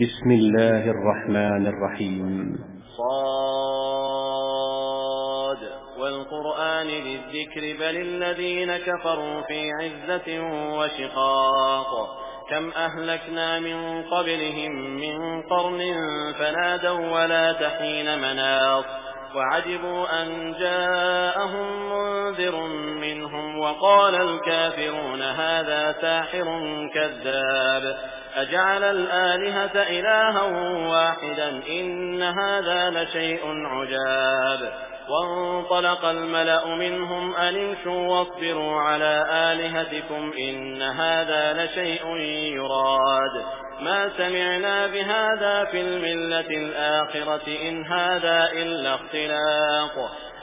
بسم الله الرحمن الرحيم. صاد. والقرآن للذكر بل الذين كفروا في عزة وشقاق. كم أهلكنا من قبلهم من قرن فنادوا ولا تحين مناص. وعجبوا أن جاءهم منذر منهم وقال الكافرون هذا ساحر كذاب. أجعل الآلهة إلها واحدا إن هذا لشيء عجاب. وانطلق الملأ منهم أن امشوا واصبروا على آلهتكم إن هذا لشيء يراد. ما سمعنا بهذا في الملة الآخرة إن هذا إلا اختلاق.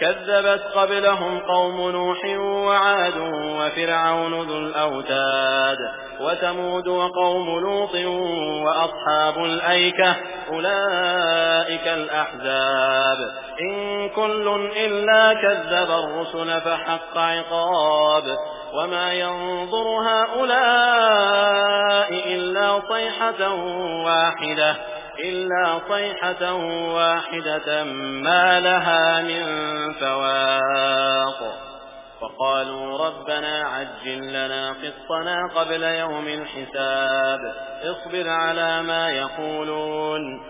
كذبت قبلهم قوم نوح وعاد وفرعون ذو الأوتاد وثمود وقوم لوط وأصحاب الأيكة أولئك الأحزاب إن كل إلا كذب الرسل فحق عقاب وما ينظر هؤلاء إلا صيحة واحدة إلا صيحة واحدة ما لها من فواق. وقالوا ربنا عجل لنا قسطنا قبل يوم الحساب اصبر على ما يقولون.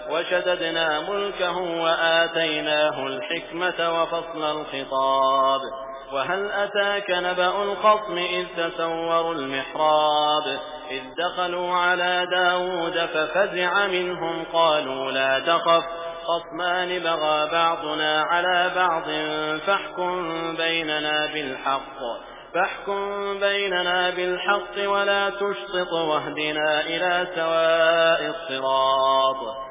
وشددنا ملكه وآتيناه الحكمة وفصل الخطاب. وهل أتاك نبأ الخصم إذ تسوروا المحراب؟ إذ دخلوا على داود ففزع منهم قالوا لا تخف خصمان بغى بعضنا على بعض فاحكم بيننا بالحق. فاحكم بيننا بالحق ولا تشطط واهدنا إلى سواء الصراط.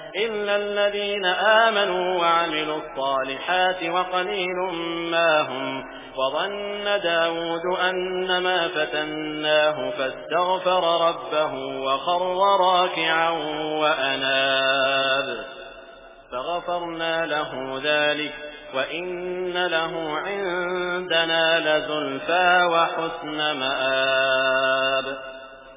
إلا الذين آمنوا وعملوا الصالحات وقليل ما هم وظن داود أن ما فتناه فاستغفر ربه وخر راكعا وأناب فغفرنا له ذلك وإن له عندنا لزلفى وحسن مآب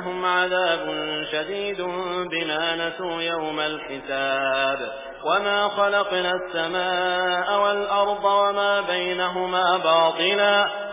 لهم عذاب شديد بما نسوا يوم الحساب. وما خلقنا السماء والأرض وما بينهما باطلا.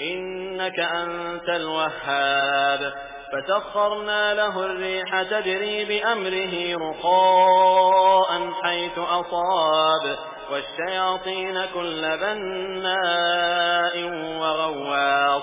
إنك أنت الوهاب. فسخرنا له الريح تجري بأمره رخاء حيث أصاب. والشياطين كل بناء وغواص.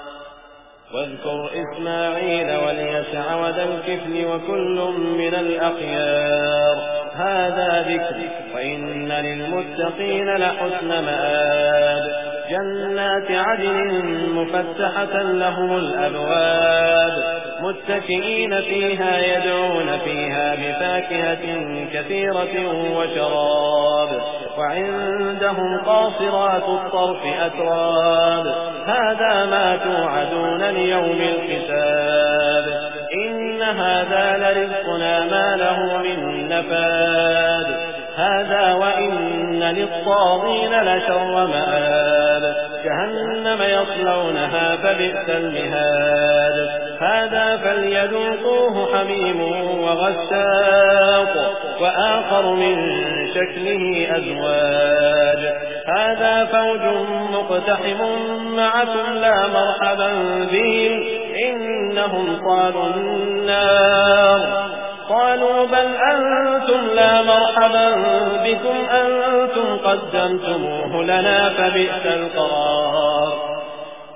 واذكر إسماعيل واليسع وذا الكفل وكل من الأخيار. هذا ذكر وإن للمتقين لحسن مآب. جنات عدن مفتحة لهم الأبواب. متكئين فيها يدعون فيها بفاكهة كثيرة وشراب. وعندهم قاصرات الطرف أتراب. هذا ما توعدون ليوم الحساب. إن هذا لرزقنا ما له من نفاد. هذا وإن للطاغين لشر مآب جهنم يصلونها فبئس المهاد. هذا فليذوقوه حميم وغساق وآخر من شكله أزواج. هذا فوج مقتحم معكم لا مرحبا بهم. إنهم صالوا النار. قالوا بل أنتم لا مرحبا بكم. أنتم قدمتموه لنا فبئس القرار.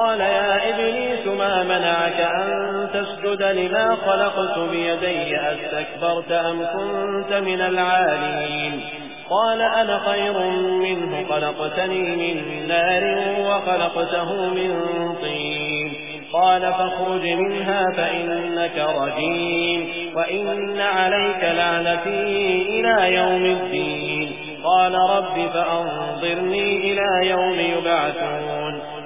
قال يا إبليس ما منعك أن تسجد لما خلقت بيدي؟ أستكبرت أم كنت من العالين قال أنا خير منه خلقتني من نار وخلقته من طين. قال فاخرج منها فإنك رجيم وإن عليك لعنتي إلى يوم الدين. قال رب فأنظرني إلى يوم يبعثون.